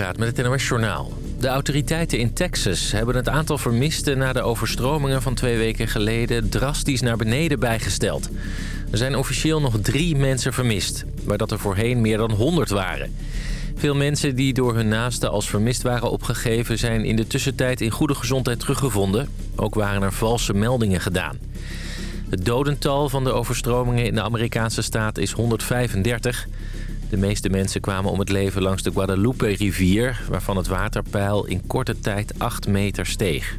Met het NOS Journaal. De autoriteiten in Texas hebben het aantal vermisten... na de overstromingen van twee weken geleden drastisch naar beneden bijgesteld. Er zijn officieel nog drie mensen vermist, waar dat er voorheen meer dan 100 waren. Veel mensen die door hun naasten als vermist waren opgegeven... zijn in de tussentijd in goede gezondheid teruggevonden. Ook waren er valse meldingen gedaan. Het dodental van de overstromingen in de Amerikaanse staat is 135... De meeste mensen kwamen om het leven langs de Guadalupe-rivier... waarvan het waterpeil in korte tijd 8 meter steeg.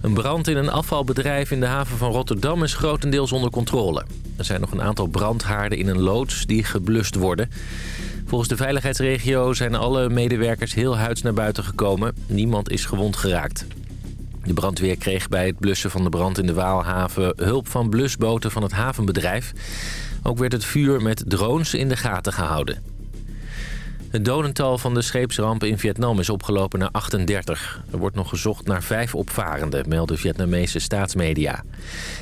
Een brand in een afvalbedrijf in de haven van Rotterdam is grotendeels onder controle. Er zijn nog een aantal brandhaarden in een loods die geblust worden. Volgens de veiligheidsregio zijn alle medewerkers heel huids naar buiten gekomen. Niemand is gewond geraakt. De brandweer kreeg bij het blussen van de brand in de Waalhaven hulp van blusboten van het havenbedrijf. Ook werd het vuur met drones in de gaten gehouden. Het dodental van de scheepsramp in Vietnam is opgelopen naar 38. Er wordt nog gezocht naar vijf opvarenden, melden Vietnamese staatsmedia.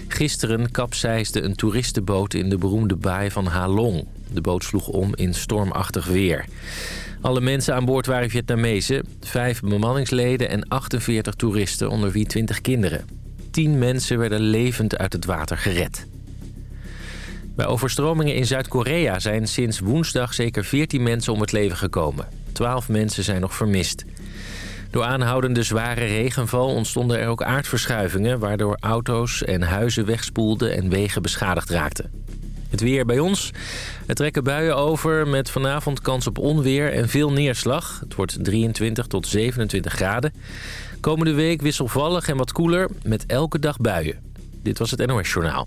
Gisteren kapseisde een toeristenboot in de beroemde baai van Ha Long. De boot sloeg om in stormachtig weer. Alle mensen aan boord waren Vietnamezen, vijf bemanningsleden en 48 toeristen, onder wie 20 kinderen. Tien mensen werden levend uit het water gered. Bij overstromingen in Zuid-Korea zijn sinds woensdag zeker 14 mensen om het leven gekomen. 12 mensen zijn nog vermist. Door aanhoudende zware regenval ontstonden er ook aardverschuivingen... waardoor auto's en huizen wegspoelden en wegen beschadigd raakten. Het weer bij ons. Er trekken buien over met vanavond kans op onweer en veel neerslag. Het wordt 23 tot 27 graden. Komende week wisselvallig en wat koeler met elke dag buien. Dit was het NOS Journaal.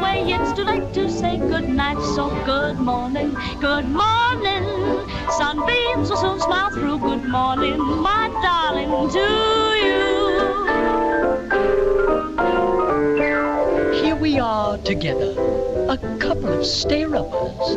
Now the milkman's on his way, it's too late to say goodnight. So good morning, good morning. Sunbeams will soon smile through. Good morning, my darling, to you. Here we are together, a couple of stay-uppers.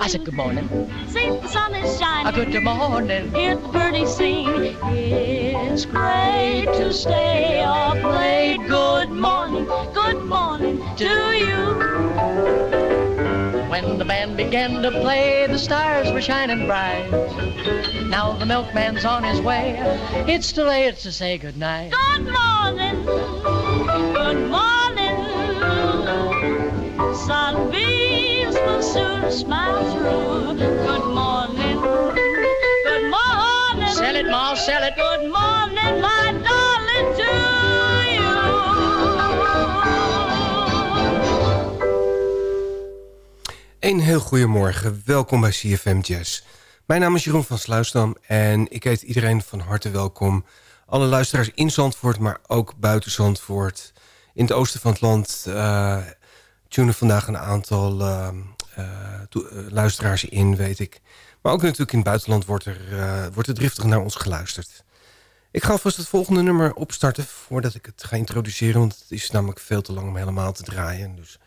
I said good morning. See the sun is shining. A good morning. Hear the birdies sing. It's great to stay up late. Good morning. Good morning to you. When the band began to play, the stars were shining bright. Now the milkman's on his way. It's too late to say goodnight. Good morning. Good morning. Sunbeams will soon smile through. Good morning. Good morning. Sell it, Ma, sell it. Good morning, my darling, to Een heel goedemorgen, welkom bij CFM Jazz. Mijn naam is Jeroen van Sluisdam en ik heet iedereen van harte welkom. Alle luisteraars in Zandvoort, maar ook buiten Zandvoort. In het oosten van het land uh, tunen vandaag een aantal uh, luisteraars in, weet ik. Maar ook natuurlijk in het buitenland wordt er, wordt er driftig naar ons geluisterd. Ik ga vast het volgende nummer opstarten voordat ik het ga introduceren. Want het is namelijk veel te lang om helemaal te draaien. Dus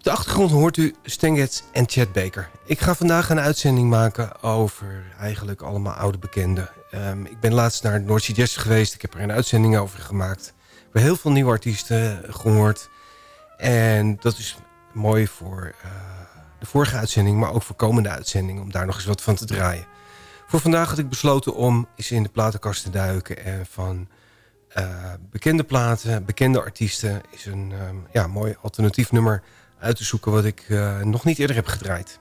de achtergrond hoort u Stengets en Chad Baker. Ik ga vandaag een uitzending maken over eigenlijk allemaal oude bekenden. Um, ik ben laatst naar North Sea Jazz geweest. Ik heb er een uitzending over gemaakt. Hebben heel veel nieuwe artiesten gehoord. En dat is mooi voor uh, de vorige uitzending, maar ook voor komende uitzendingen... om daar nog eens wat van te draaien. Voor vandaag had ik besloten om eens in de platenkast te duiken... en van uh, bekende platen, bekende artiesten... is een um, ja, mooi alternatief nummer uit te zoeken wat ik uh, nog niet eerder heb gedraaid.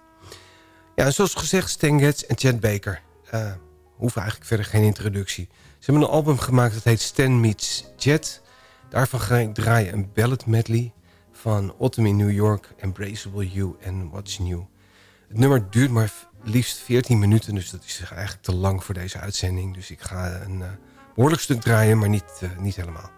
Ja, zoals gezegd, Stan en Chad Baker. Hoeven eigenlijk verder geen introductie. Ze hebben een album gemaakt dat heet Stan Meets Jet. Daarvan ga ik draaien een ballad medley van Autumn in New York, Embraceable You en What's New. Het nummer duurt maar liefst 14 minuten, dus dat is eigenlijk te lang voor deze uitzending. Dus ik ga een uh, behoorlijk stuk draaien, maar niet, uh, niet helemaal.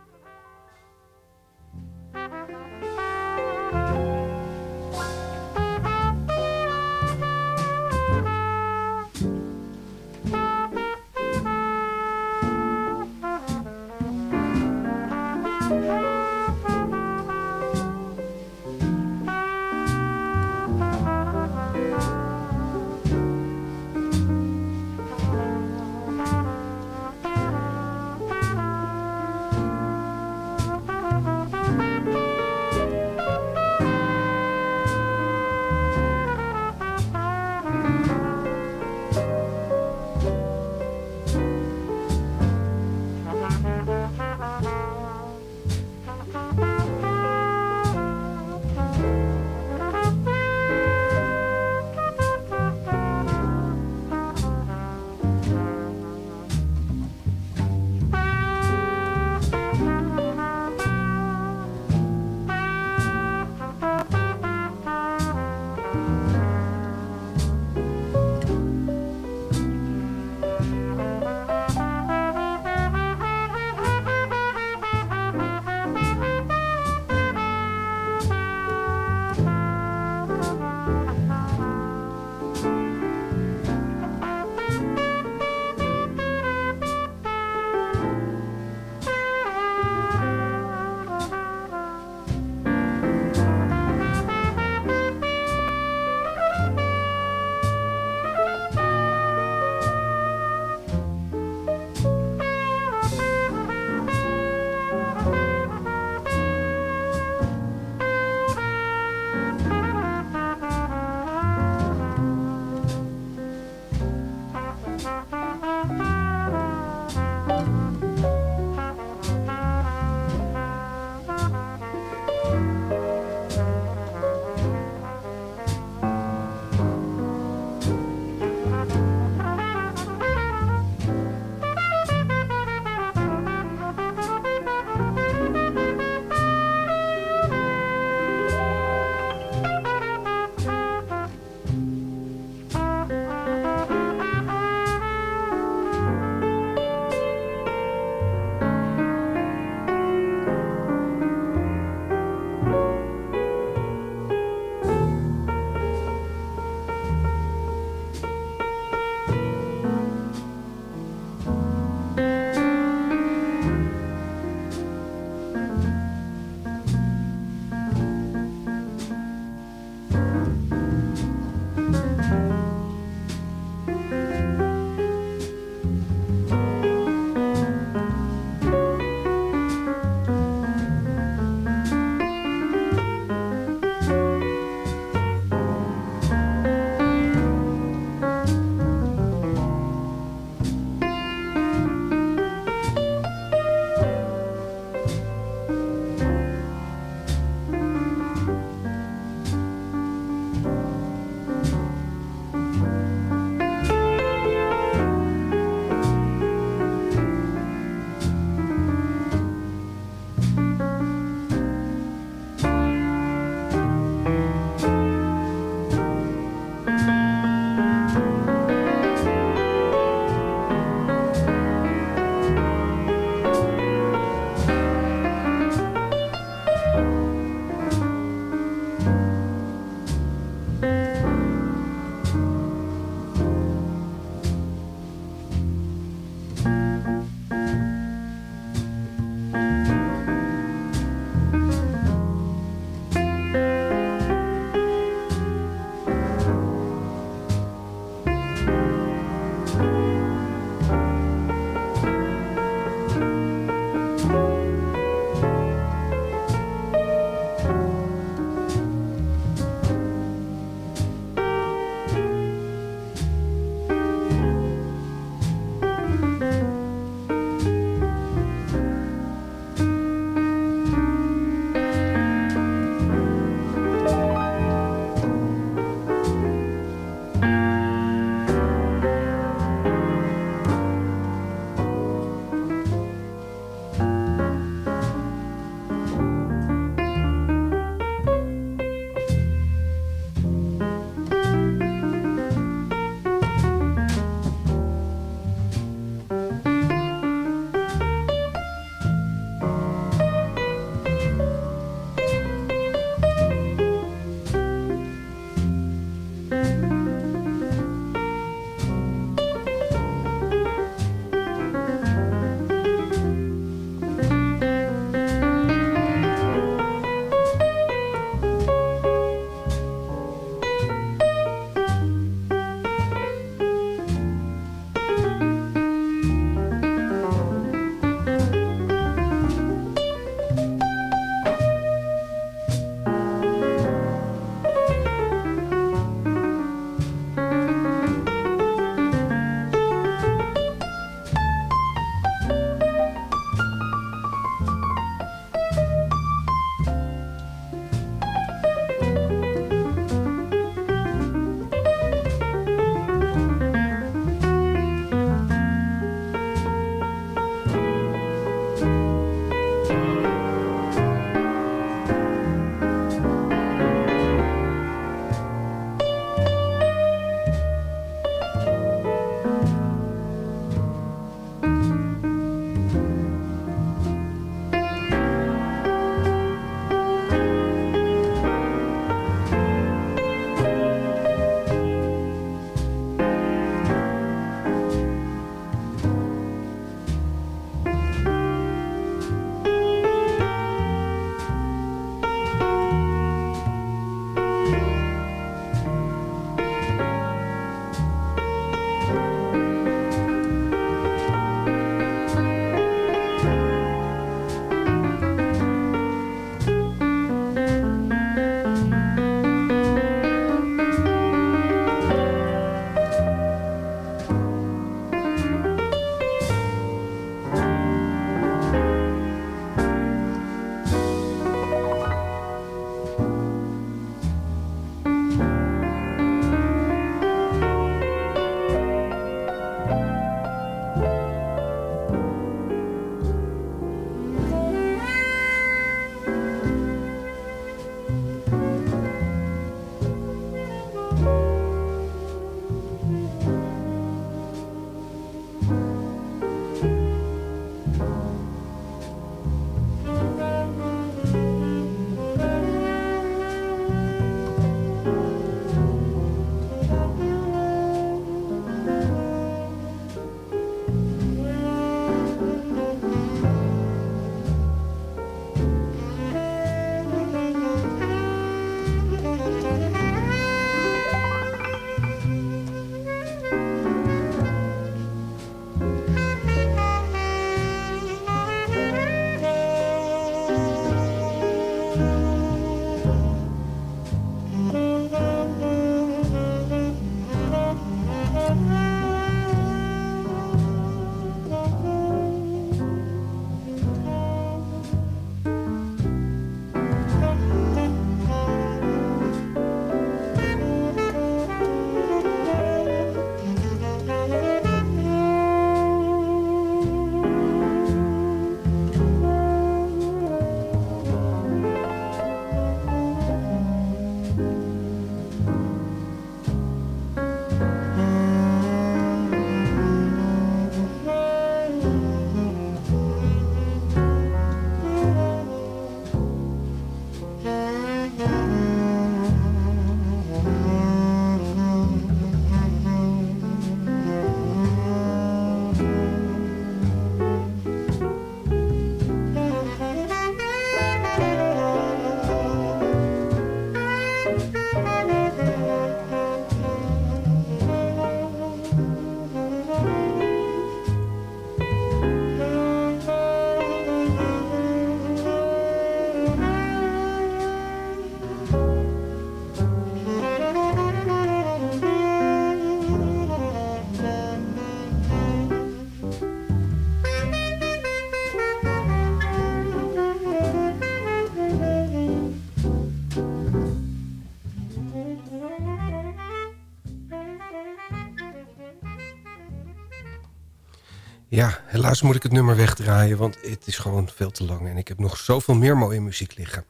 Helaas moet ik het nummer wegdraaien, want het is gewoon veel te lang. En ik heb nog zoveel meer mooie muziek liggen.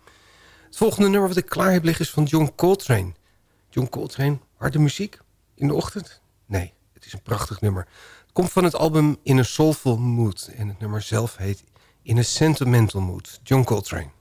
Het volgende nummer wat ik klaar heb liggen is van John Coltrane. John Coltrane, harde muziek in de ochtend? Nee, het is een prachtig nummer. Het komt van het album In a Soulful Mood. En het nummer zelf heet In a Sentimental Mood. John Coltrane.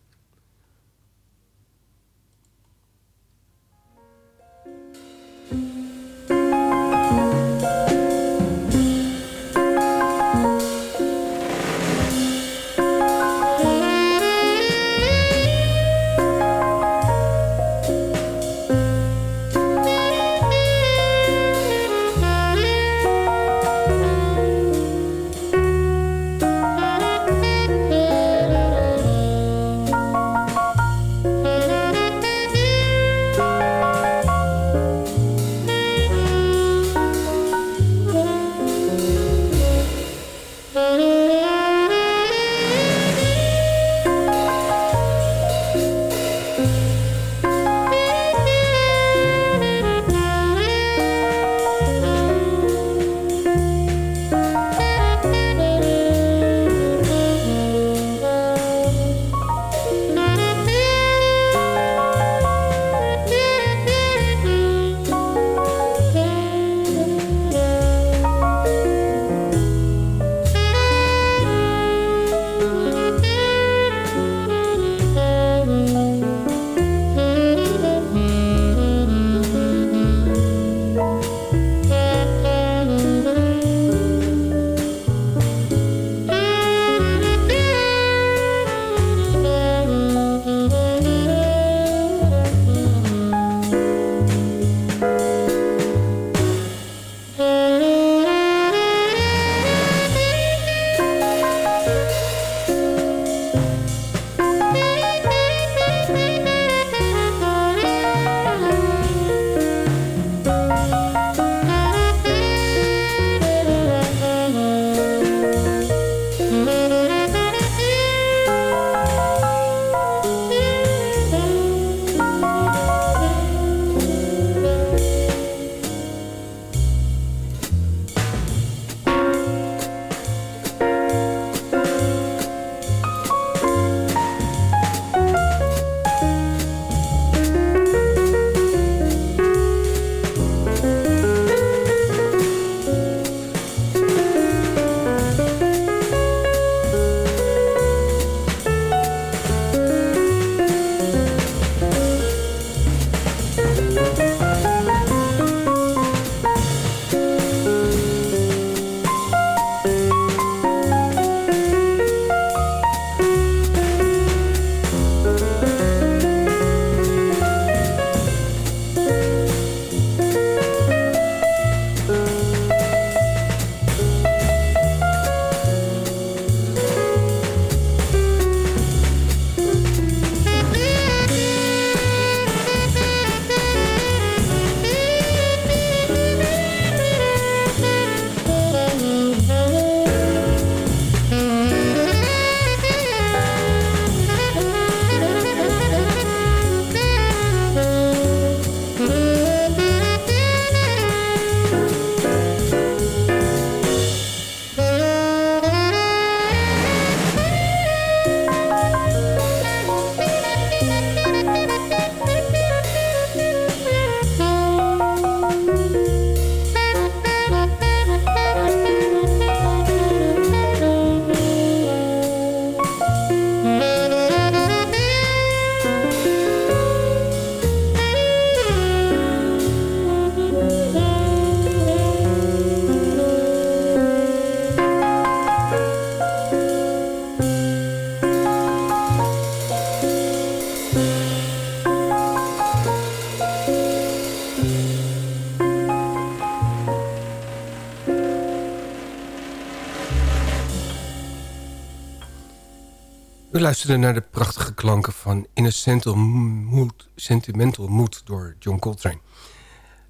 Luisterde naar de prachtige klanken van In a Mood, Sentimental Mood door John Coltrane.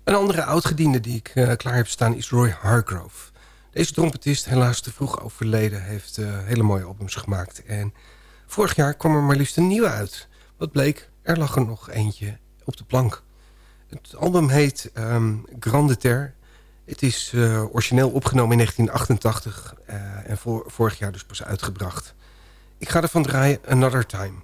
Een andere oudgediende die ik uh, klaar heb staan is Roy Hargrove. Deze trompetist, helaas te vroeg overleden, heeft uh, hele mooie albums gemaakt. En vorig jaar kwam er maar liefst een nieuwe uit. Wat bleek, er lag er nog eentje op de plank. Het album heet um, Grande Terre Het is uh, origineel opgenomen in 1988 uh, en vorig jaar dus pas uitgebracht. Ik ga ervan draaien Another Time.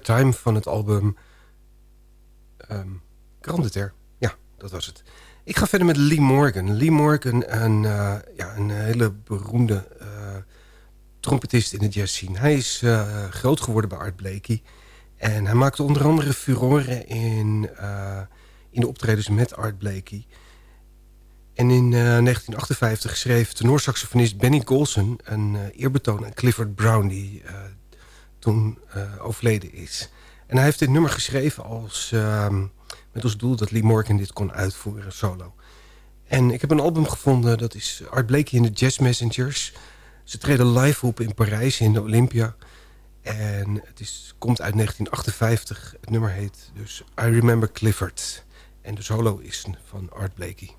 Time van het album um, Ja, dat was het. Ik ga verder met Lee Morgan. Lee Morgan, een, uh, ja, een hele beroemde uh, trompetist in de jazz scene. Hij is uh, groot geworden bij Art Blakey. En hij maakte onder andere furoren in, in de optredens met Art Blakey. En in 1958 schreef tenorsaxofonist Benny Golson een eerbetoon aan Clifford Brown... die toen overleden is. En hij heeft dit nummer geschreven als, ehm, met als doel dat Lee Morgan dit kon uitvoeren solo. En ik heb een album gevonden, dat is Art Blakey in de Jazz Messengers. Ze treden live op in Parijs in de Olympia. En het is, komt uit 1958. Het nummer heet dus I Remember Clifford. En de solo is van Art Blakey.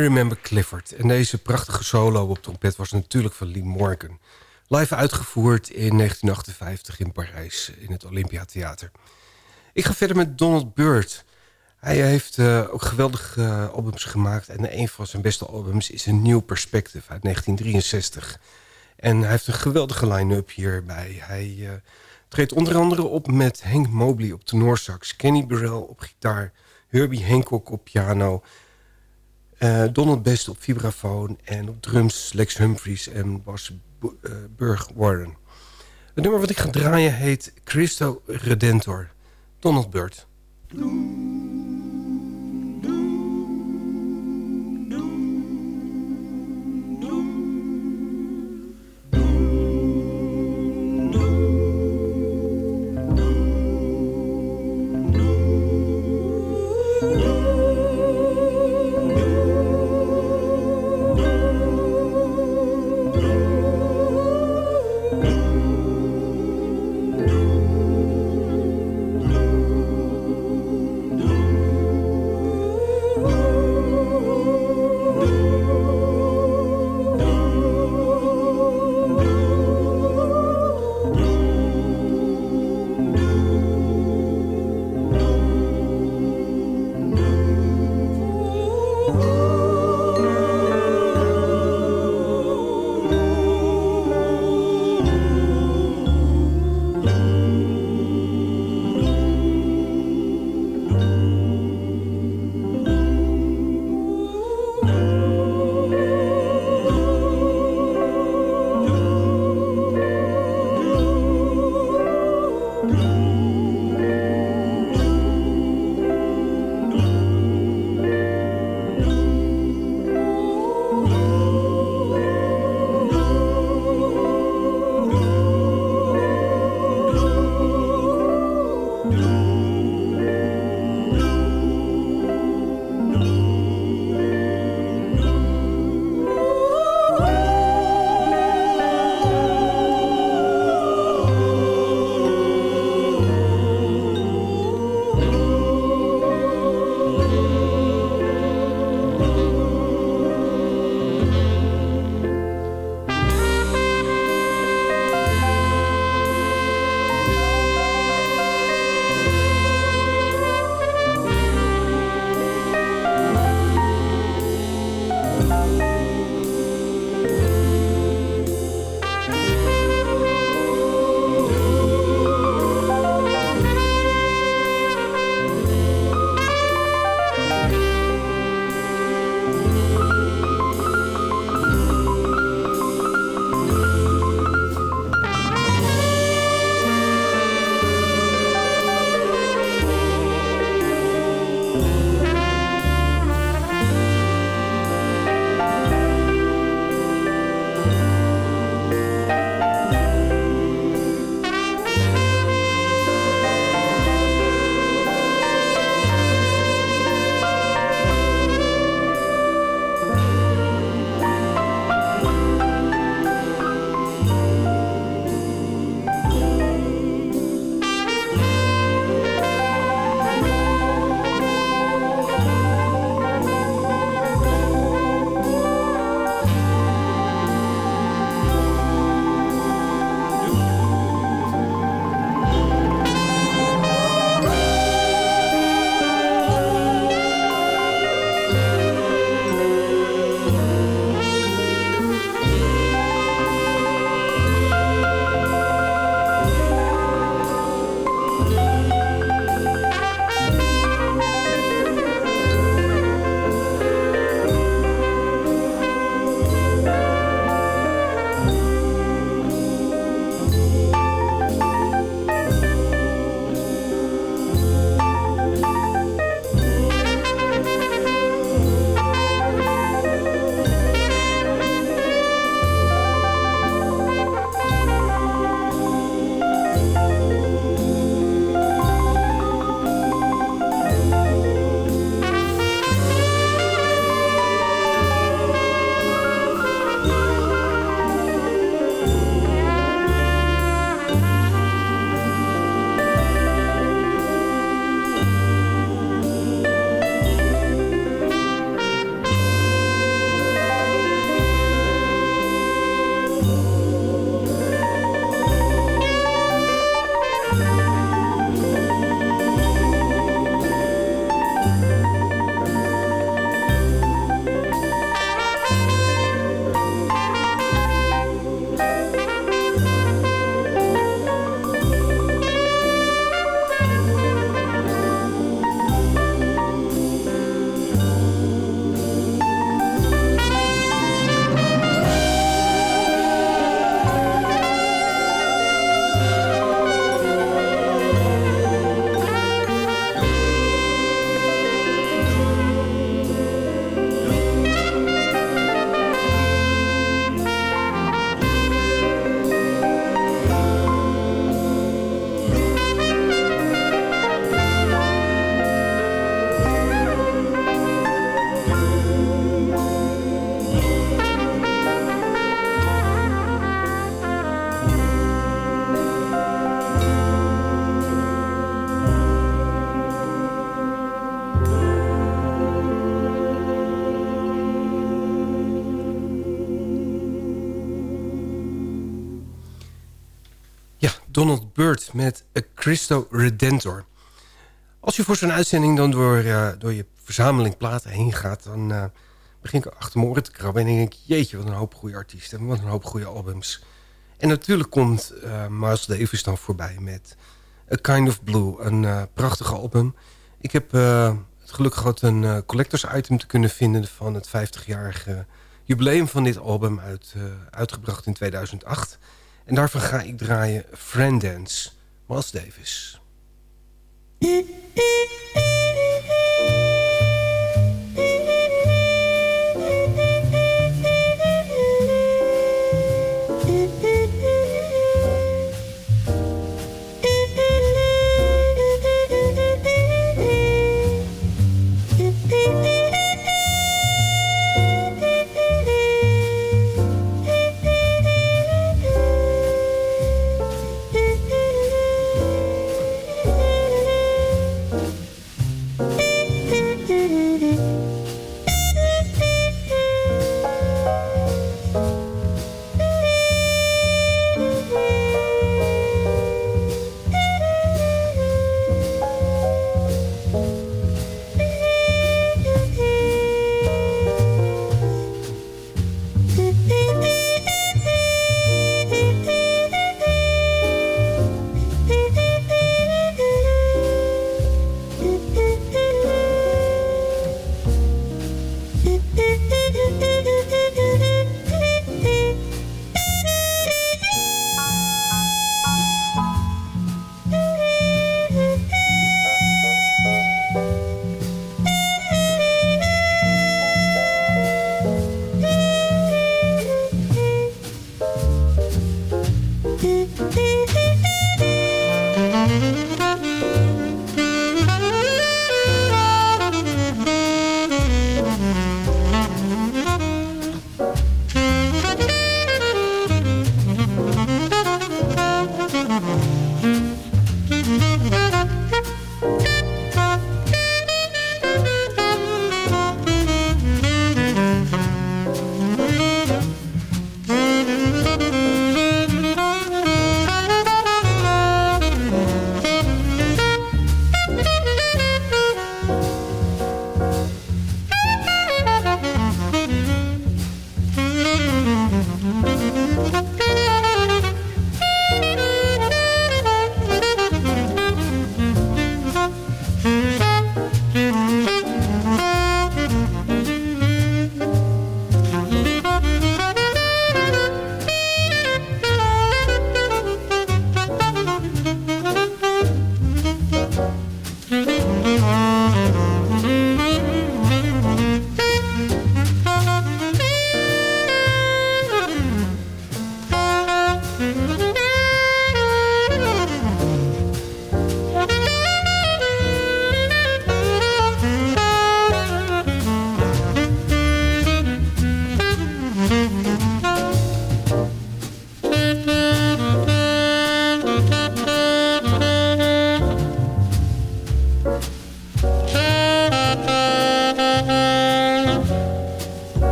Remember Clifford. En deze prachtige solo op trompet was natuurlijk van Lee Morgan. Live uitgevoerd in 1958 in Parijs in het Olympiatheater. Ik ga verder met Donald Byrd. Hij heeft uh, ook geweldige uh, albums gemaakt. En een van zijn beste albums is een New Perspective uit 1963. En hij heeft een geweldige line-up hierbij. Hij uh, treedt onder andere op met Hank Mobley op tenorsax... Kenny Burrell op gitaar, Herbie Hancock op piano... Donald Best op vibrafoon en op drums Lex Humphries en Bas Burg Warren. Het nummer wat ik ga draaien heet Christo Redentor, Donald Byrd. Ja, Met A Christo Redentor. Als je voor zo'n uitzending dan door, uh, door je verzameling platen heen gaat... dan uh, begin ik achter mijn oren te krabben en denk ik... jeetje, wat een hoop goede artiesten, wat een hoop goede albums. En natuurlijk komt uh, Miles Davis dan voorbij met A Kind of Blue, een prachtige album. Ik heb het geluk gehad een collectors item te kunnen vinden... van het 50-jarige jubileum van dit album, uit, uitgebracht in 2008... En daarvan ga ik draaien Friendance, Miles Davis.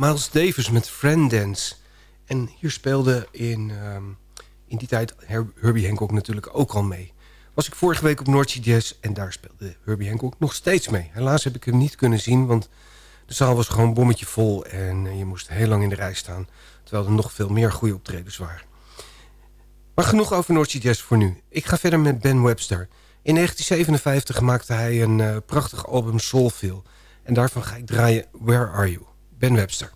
Miles Davis met Friend Dance. En hier speelde in, ehm, in die tijd Herbie Hancock natuurlijk ook al mee. Was ik vorige week op Noordse Jazz en daar speelde Herbie Hancock nog steeds mee. Helaas heb ik hem niet kunnen zien, want de zaal was gewoon bommetje vol... en eh, je moest heel lang in de rij staan, terwijl er nog veel meer goede optredens waren. Maar genoeg over Noordse Jazz voor nu. Ik ga verder met Ben Webster. In 1957 maakte hij een uh, prachtig album Soulful... en daarvan ga ik draaien Where Are You? Ben Webster.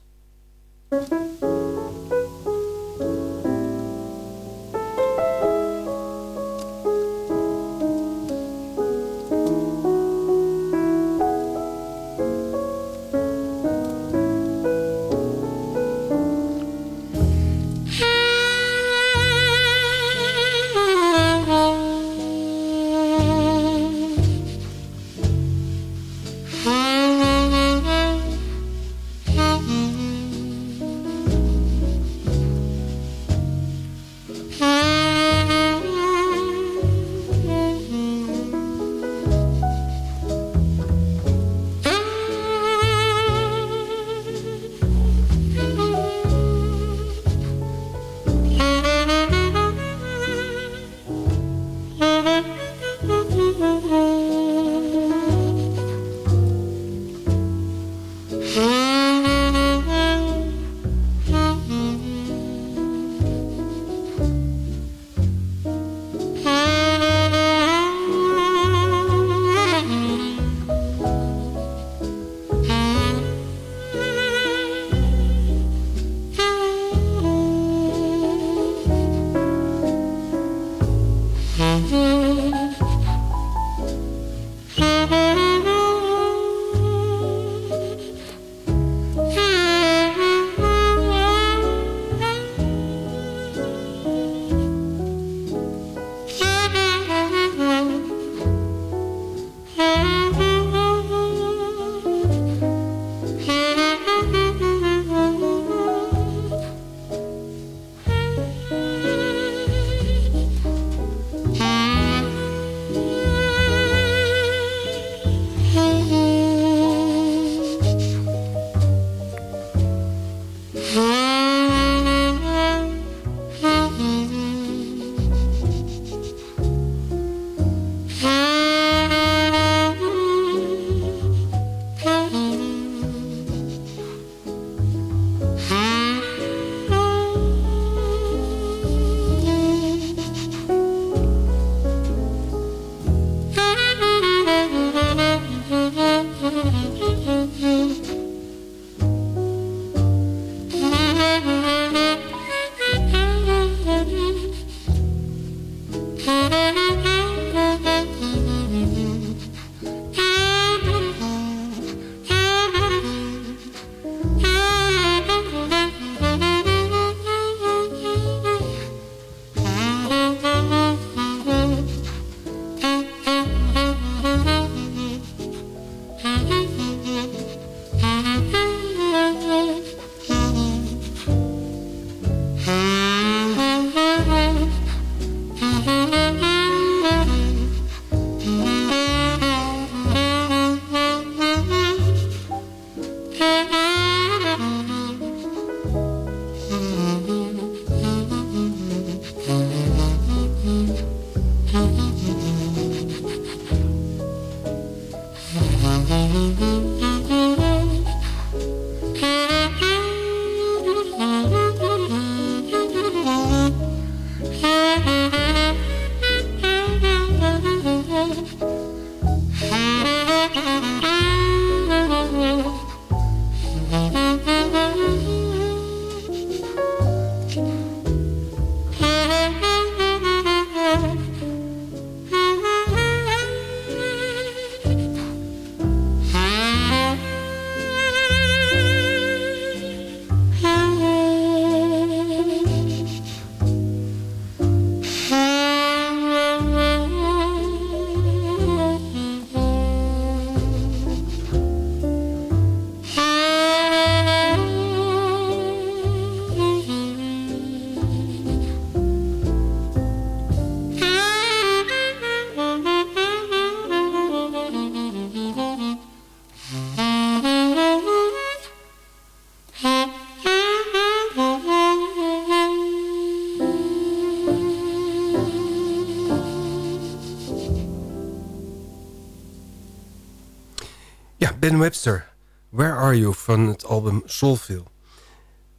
Ben Webster, Where Are You van het album Soulville.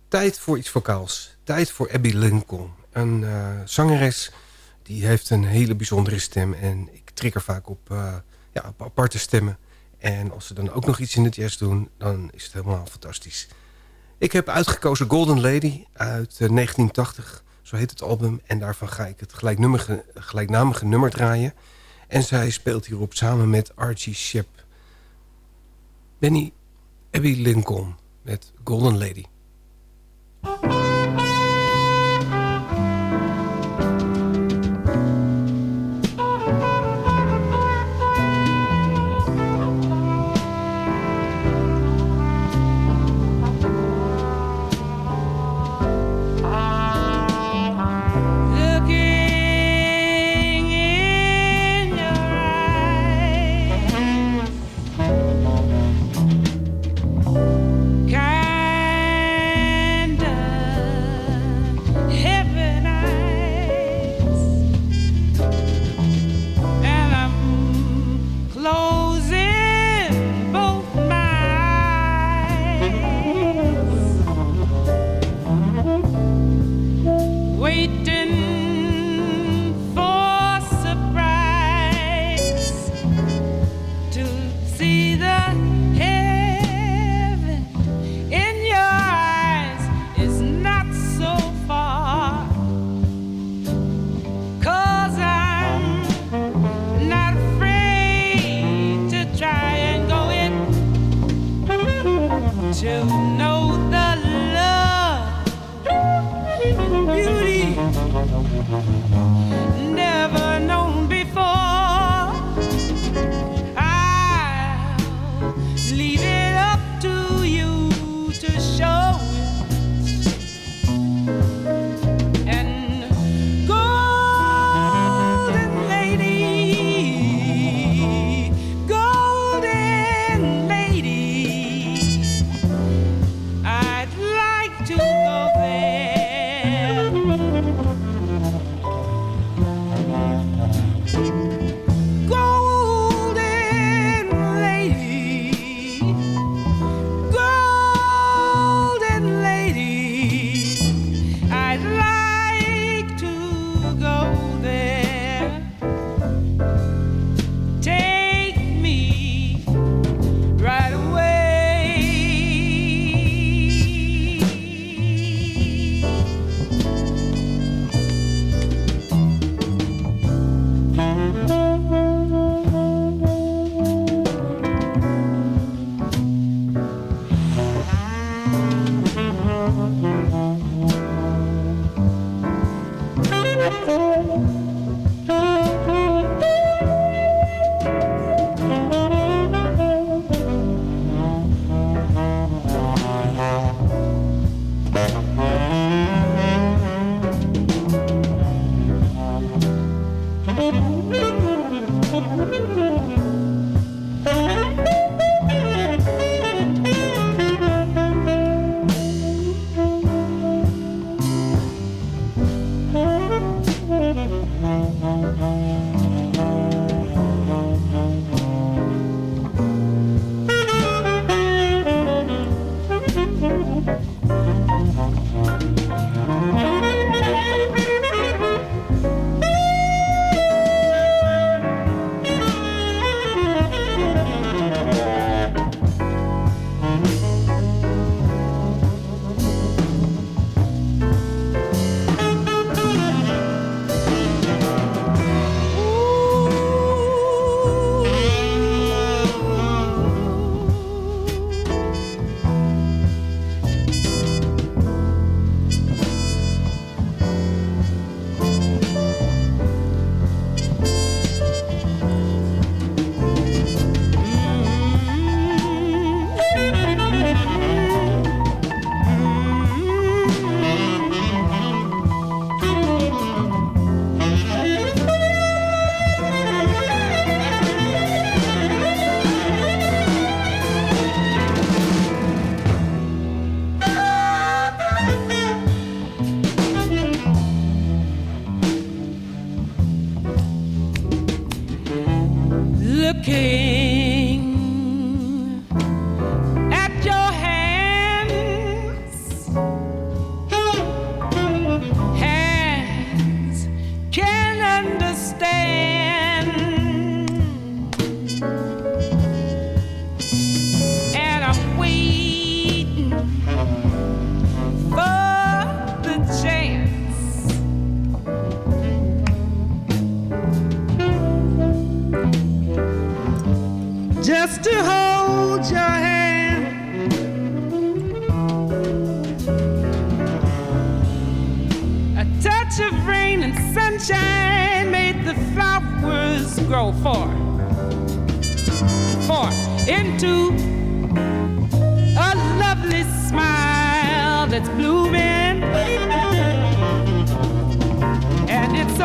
Tijd voor iets vocaals. Tijd voor Abby Lincoln. Een uh, zangeres die heeft een hele bijzondere stem. En ik trigger vaak op, uh, ja, aparte stemmen. En als ze dan ook nog iets in het jazz doen, dan is het helemaal fantastisch. Ik heb uitgekozen Golden Lady uit 1980. Zo heet het album. En daarvan ga ik het gelijknamige nummer draaien. En zij speelt hierop samen met Archie Shep. Benny Abby Lincoln met Golden Lady.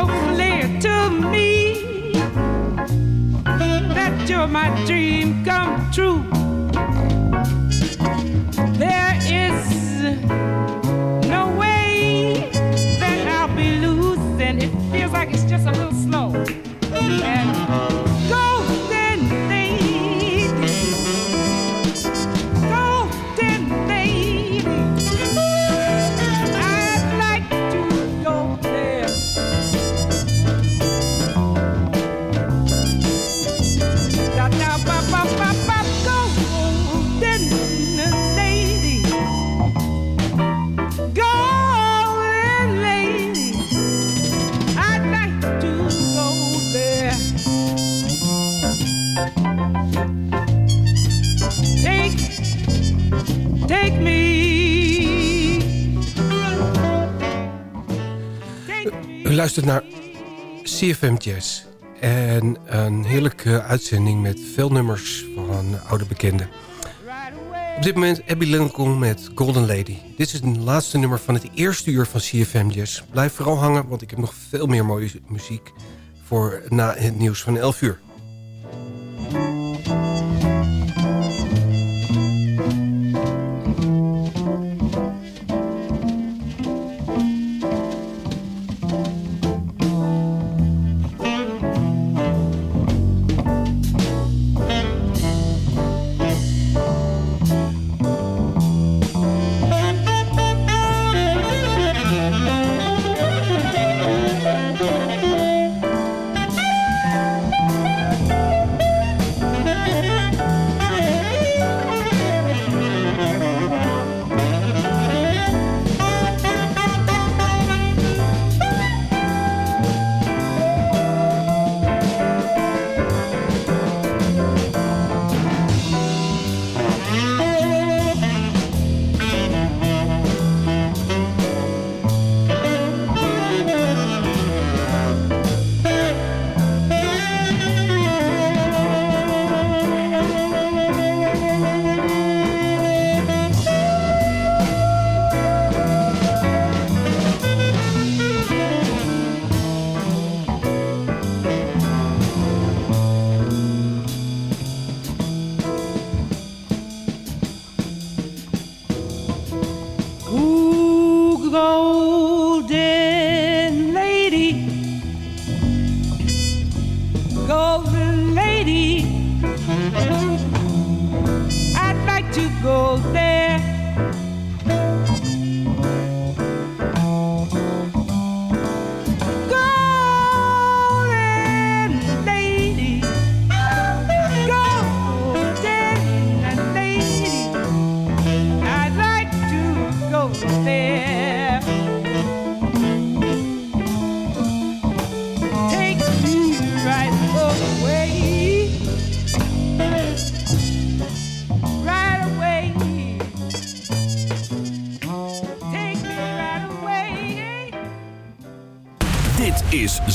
So clear to me that you're my dream come true. There is no way that I'll be losing. It feels like it's just a little slow. And luistert naar CFM Jazz. En een heerlijke uitzending met veel nummers van oude bekenden. Op dit moment Abby Lincoln met Golden Lady. Dit is het laatste nummer van het eerste uur van CFM Jazz. Blijf vooral hangen, want ik heb nog veel meer mooie muziek... voor na het nieuws van 11 uur.